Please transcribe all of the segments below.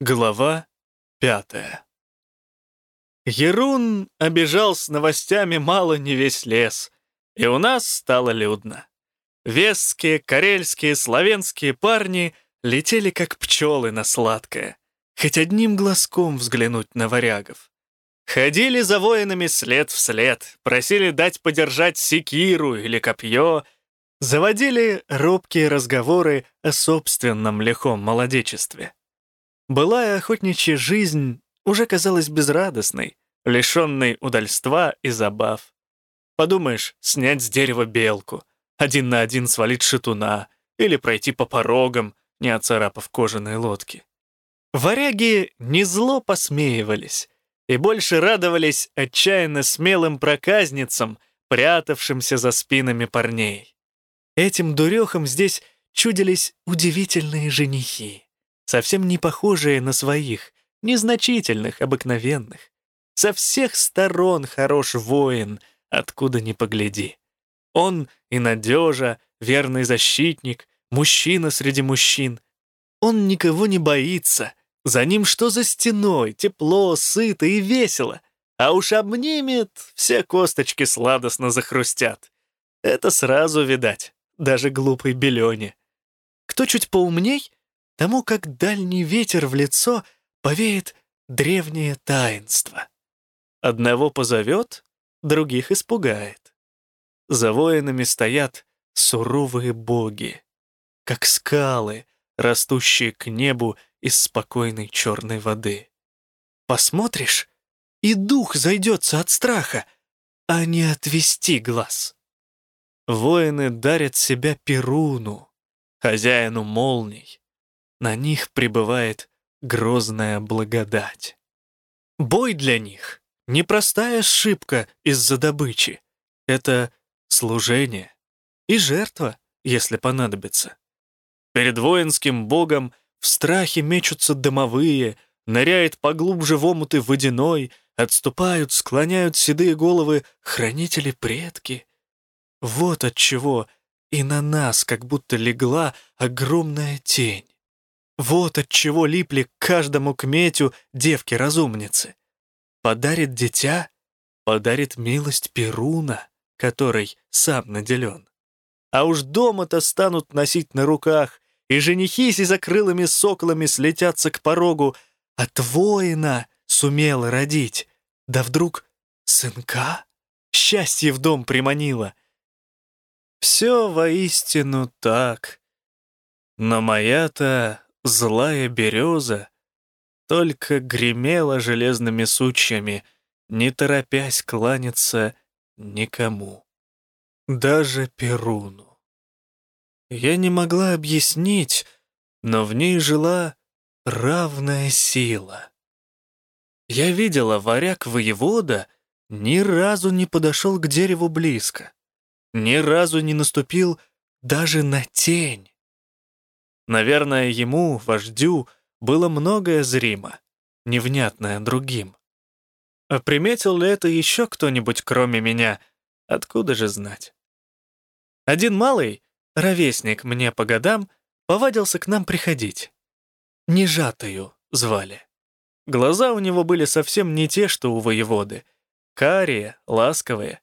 Глава пятая Ерун обежал с новостями мало не весь лес, и у нас стало людно. Вестские, карельские, славянские парни летели как пчелы на сладкое, хоть одним глазком взглянуть на варягов. Ходили за воинами след в след, просили дать подержать секиру или копье, заводили робкие разговоры о собственном лихом молодечестве. Былая охотничья жизнь уже казалась безрадостной, лишенной удальства и забав. Подумаешь, снять с дерева белку, один на один свалить шатуна или пройти по порогам, не оцарапав кожаные лодки. Варяги не зло посмеивались и больше радовались отчаянно смелым проказницам, прятавшимся за спинами парней. Этим дурехам здесь чудились удивительные женихи совсем не похожие на своих, незначительных, обыкновенных. Со всех сторон хорош воин, откуда ни погляди. Он и надежа, верный защитник, мужчина среди мужчин. Он никого не боится. За ним что за стеной, тепло, сыто и весело. А уж обнимет, все косточки сладостно захрустят. Это сразу видать, даже глупой Белене. Кто чуть поумней, тому как дальний ветер в лицо повеет древнее таинство. Одного позовет, других испугает. За воинами стоят суровые боги, как скалы, растущие к небу из спокойной черной воды. Посмотришь, и дух зайдется от страха, а не отвести глаз. Воины дарят себя Перуну, хозяину молний, на них пребывает грозная благодать. Бой для них — непростая ошибка из-за добычи. Это служение и жертва, если понадобится. Перед воинским богом в страхе мечутся домовые, ныряет поглубже в омуты водяной, отступают, склоняют седые головы хранители-предки. Вот от чего и на нас как будто легла огромная тень. Вот от чего липли к каждому кметю девки-разумницы. Подарит дитя, подарит милость Перуна, которой сам наделен. А уж дома-то станут носить на руках, и женихи с закрылыми соколами слетятся к порогу, от воина сумела родить. Да вдруг сынка счастье в дом приманило. Все воистину так. Но моя-то злая береза только гремела железными сучьями, не торопясь кланяться никому, даже Перуну. Я не могла объяснить, но в ней жила равная сила. Я видела, варяг-воевода ни разу не подошел к дереву близко, ни разу не наступил даже на тень. Наверное, ему, вождю, было многое зримо, невнятное другим. А приметил ли это еще кто-нибудь, кроме меня? Откуда же знать? Один малый, ровесник мне по годам, повадился к нам приходить. Нежатою звали. Глаза у него были совсем не те, что у воеводы. Карие, ласковые.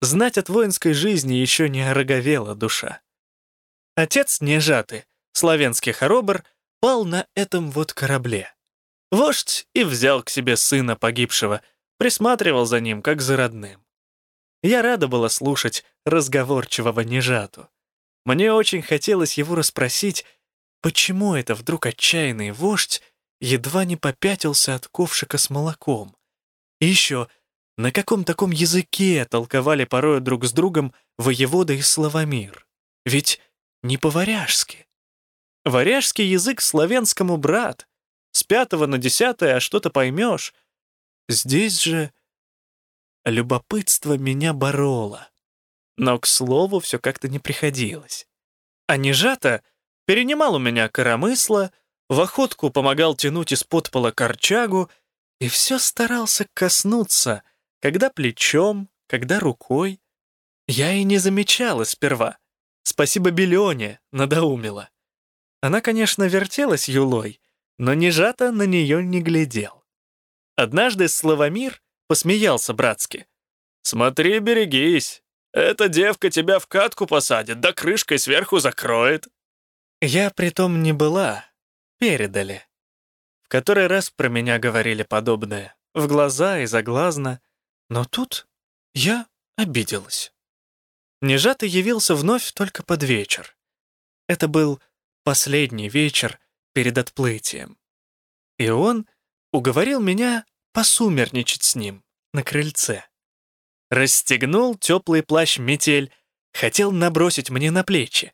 Знать от воинской жизни еще не ороговела душа. Отец нежатый, славянский хоробр, пал на этом вот корабле. Вождь и взял к себе сына погибшего, присматривал за ним, как за родным. Я рада была слушать разговорчивого Нежату. Мне очень хотелось его расспросить, почему это вдруг отчаянный вождь едва не попятился от ковшика с молоком. И еще, на каком таком языке толковали порою друг с другом воевода и Славомир? Ведь не по-варяжски. Варяжский язык славянскому брат. С пятого на десятое, а что-то поймешь. Здесь же любопытство меня бороло. Но, к слову, все как-то не приходилось. А Нежата перенимал у меня коромысло, в охотку помогал тянуть из-под пола корчагу и все старался коснуться, когда плечом, когда рукой. Я и не замечала сперва. Спасибо Белене, надоумила. Она, конечно, вертелась юлой, Но Нежата на нее не глядел. Однажды Славомир посмеялся братски. «Смотри, берегись, эта девка тебя в катку посадит, да крышкой сверху закроет». Я притом не была, передали. В который раз про меня говорили подобное, в глаза и заглазно, но тут я обиделась. Нежатый явился вновь только под вечер. Это был последний вечер перед отплытием. И он уговорил меня посумерничать с ним на крыльце. Расстегнул теплый плащ-метель, хотел набросить мне на плечи.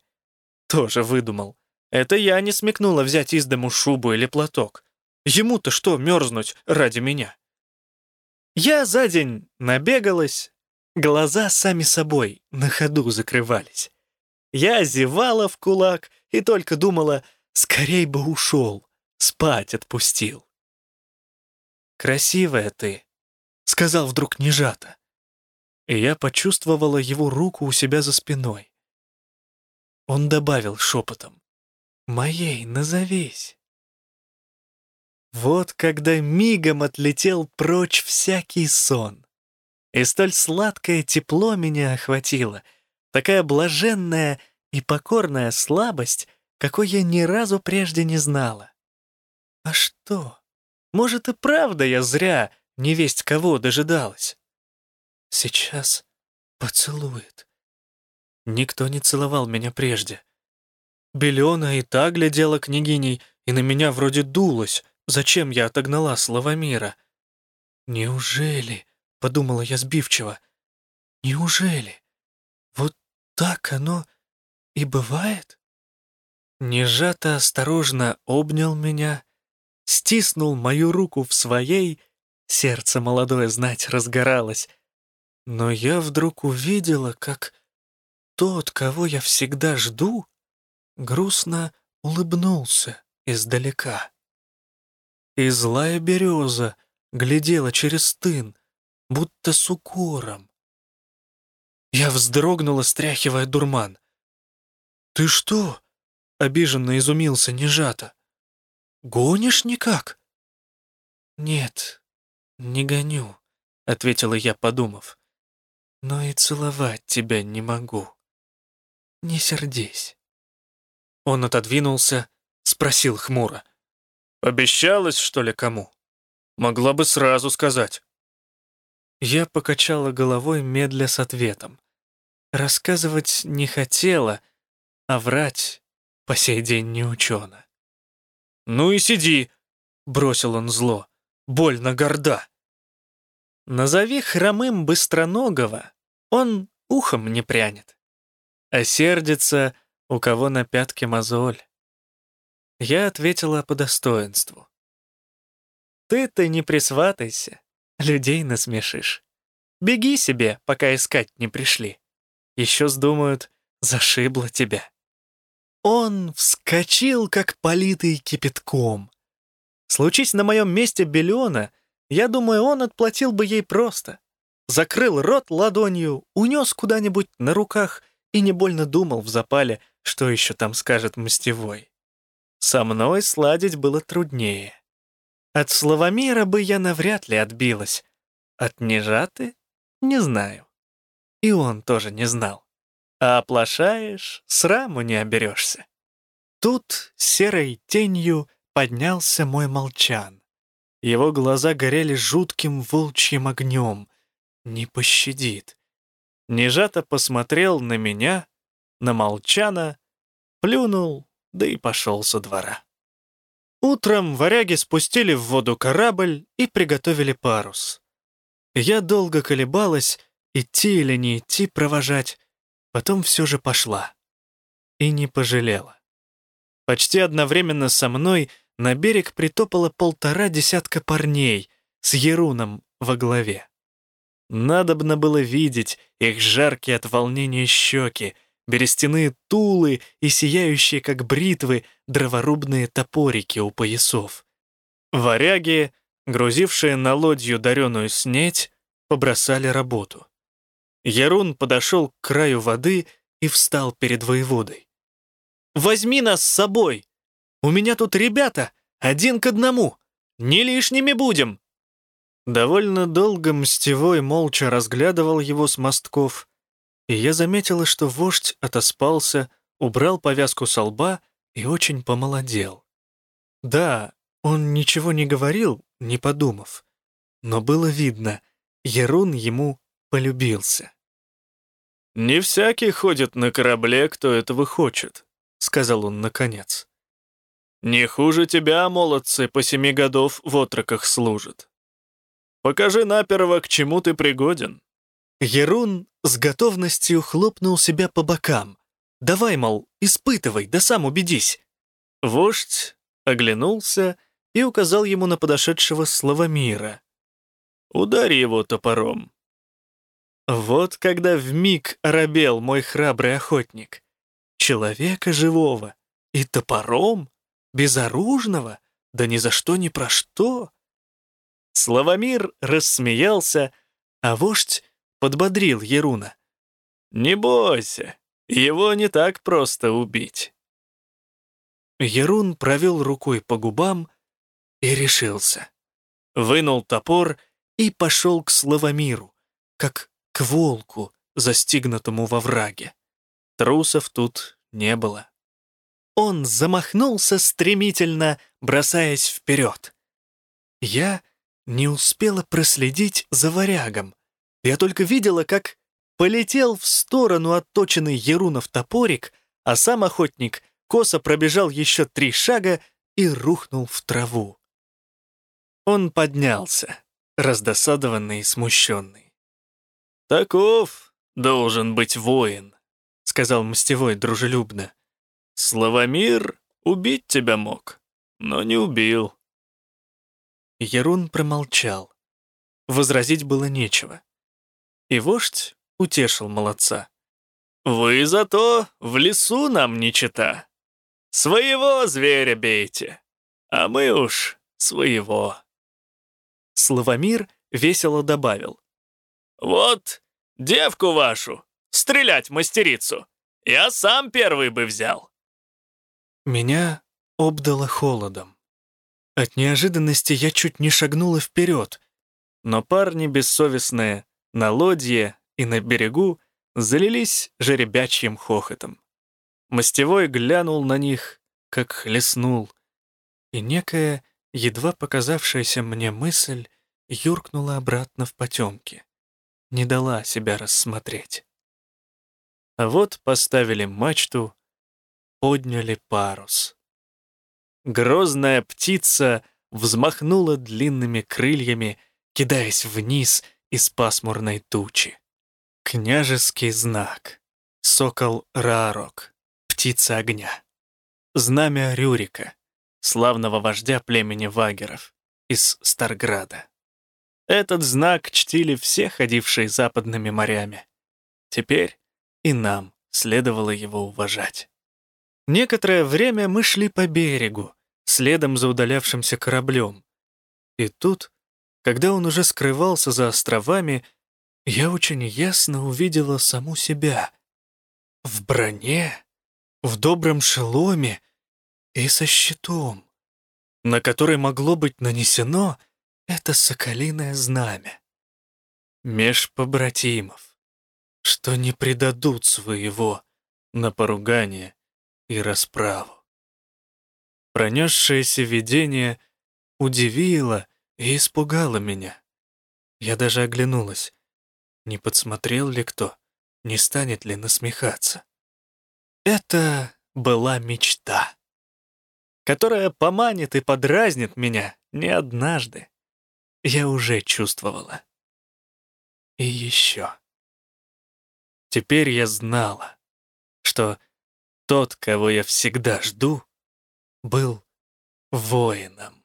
Тоже выдумал. Это я не смекнула взять из дому шубу или платок. Ему-то что мерзнуть ради меня? Я за день набегалась, глаза сами собой на ходу закрывались. Я зевала в кулак и только думала, скорей бы ушел, спать отпустил. «Красивая ты», — сказал вдруг Нежата. И я почувствовала его руку у себя за спиной. Он добавил шепотом, «Моей назовись». Вот когда мигом отлетел прочь всякий сон. И столь сладкое тепло меня охватило, такая блаженная и покорная слабость, какой я ни разу прежде не знала. А что? Может, и правда я зря невесть кого дожидалась? Сейчас поцелует. Никто не целовал меня прежде. Белена и та глядела княгиней, и на меня вроде дулась, зачем я отогнала Славомира. «Неужели?» — подумала я сбивчиво. «Неужели? Вот так оно и бывает?» Нежато осторожно обнял меня, стиснул мою руку в своей, сердце молодое знать разгоралось. Но я вдруг увидела, как тот, кого я всегда жду, грустно улыбнулся издалека. И злая береза глядела через тын, будто с укором. Я вздрогнула, стряхивая дурман. «Ты что?» — обиженно изумился Нежата. «Гонишь никак?» «Нет, не гоню», — ответила я, подумав. «Но и целовать тебя не могу. Не сердись». Он отодвинулся, спросил хмуро. «Обещалась, что ли, кому? Могла бы сразу сказать». Я покачала головой медля с ответом. Рассказывать не хотела, а врать по сей день не учена. «Ну и сиди», — бросил он зло, — «больно горда». Назови хромым быстроногого, он ухом не прянет, а сердится, у кого на пятке мозоль. Я ответила по достоинству. Ты-то не присватайся, людей насмешишь. Беги себе, пока искать не пришли. Еще сдумают, зашибло тебя. Он вскочил, как политый кипятком. Случись на моем месте Белена, я думаю, он отплатил бы ей просто. Закрыл рот ладонью, унес куда-нибудь на руках и не больно думал в запале, что еще там скажет мстевой. Со мной сладить было труднее. От Славомира бы я навряд ли отбилась. От Нежаты — не знаю. И он тоже не знал. А оплошаешь, сраму не оберешься. Тут серой тенью поднялся мой молчан. Его глаза горели жутким волчьим огнем. Не пощадит. Нежато посмотрел на меня, на молчана, плюнул да и пошел со двора. Утром варяги спустили в воду корабль и приготовили парус. Я долго колебалась, идти или не идти провожать, потом все же пошла. И не пожалела. Почти одновременно со мной на берег притопало полтора десятка парней с Еруном во главе. Надобно было видеть их жаркие от волнения щеки, берестяные тулы и сияющие, как бритвы, дроворубные топорики у поясов. Варяги, грузившие на лодью дареную снеть, побросали работу. Ярун подошел к краю воды и встал перед воеводой. «Возьми нас с собой! У меня тут ребята, один к одному. Не лишними будем!» Довольно долго Мстевой молча разглядывал его с мостков, и я заметила, что вождь отоспался, убрал повязку со лба и очень помолодел. Да, он ничего не говорил, не подумав, но было видно, Ерун ему полюбился. «Не всякий ходит на корабле, кто этого хочет», — сказал он наконец. «Не хуже тебя, молодцы, по семи годов в отроках служат. Покажи наперво, к чему ты пригоден». Ерун с готовностью хлопнул себя по бокам. «Давай, мол, испытывай, да сам убедись». Вождь оглянулся и указал ему на подошедшего Славомира. «Ударь его топором». Вот когда вмиг оробел мой храбрый охотник. Человека живого и топором, безоружного, да ни за что ни про что. Славомир рассмеялся, а вождь подбодрил Еруна. «Не бойся, его не так просто убить». Ерун провел рукой по губам и решился. Вынул топор и пошел к Славомиру, как к волку, застигнутому во враге. Трусов тут не было. Он замахнулся стремительно, бросаясь вперед. Я не успела проследить за варягом. Я только видела, как полетел в сторону отточенный Ерунов топорик, а сам охотник косо пробежал еще три шага и рухнул в траву. Он поднялся, раздосадованный и смущенный. «Таков должен быть воин», — сказал Мстевой дружелюбно. «Славомир убить тебя мог, но не убил». Ярун промолчал. Возразить было нечего. И вождь утешил молодца. «Вы зато в лесу нам не чита. Своего зверя бейте, а мы уж своего». Славомир весело добавил. «Вот девку вашу, стрелять мастерицу, я сам первый бы взял». Меня обдало холодом. От неожиданности я чуть не шагнула вперед, но парни бессовестные на лодье и на берегу залились жеребячьим хохотом. Мостевой глянул на них, как хлестнул, и некая, едва показавшаяся мне мысль, юркнула обратно в потемки не дала себя рассмотреть. А вот поставили мачту, подняли парус. Грозная птица взмахнула длинными крыльями, кидаясь вниз из пасмурной тучи. Княжеский знак. Сокол Рарок, птица огня. Знамя Рюрика, славного вождя племени Вагеров из Старграда. Этот знак чтили все ходившие западными морями. Теперь и нам следовало его уважать. Некоторое время мы шли по берегу, следом за удалявшимся кораблем. И тут, когда он уже скрывался за островами, я очень ясно увидела саму себя. В броне, в добром шеломе и со щитом, на который могло быть нанесено — это соколиное знамя. Меж побратимов, что не предадут своего на поругание и расправу. Пронесшееся видение удивило и испугало меня. Я даже оглянулась. Не подсмотрел ли кто, не станет ли насмехаться. Это была мечта, которая поманит и подразнит меня не однажды я уже чувствовала. И еще. Теперь я знала, что тот, кого я всегда жду, был воином.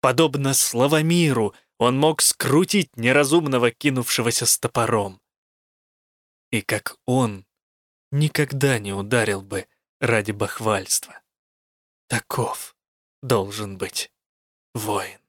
Подобно Славомиру, он мог скрутить неразумного, кинувшегося с топором. И как он, никогда не ударил бы ради бахвальства. Таков должен быть воин.